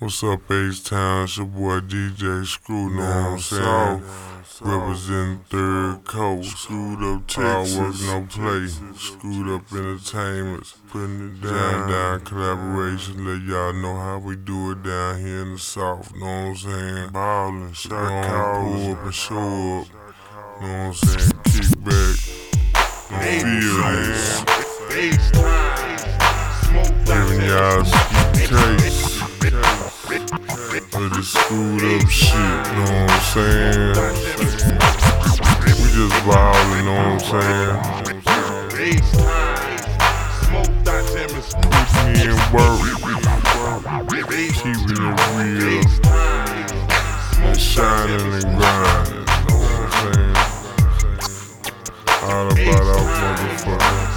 What's up, H Town? It's your boy DJ Screw, know what I'm saying? Representing Third Coast. Screwed up Texas. All work, no play. Screwed up entertainments. Putting it down, down collaboration. Let y'all know how we do it down here in the South. Know what I'm saying? Ballin', shot calls. Pull up and show up. Know what I'm saying? Kick back. Don't feel this. Giving y'all I just screwed up shit, know what I'm saying? We just violent, know what I'm saying? Put me in work, keep it real, and shining and grinding, know what I'm saying? All about our motherfuckers.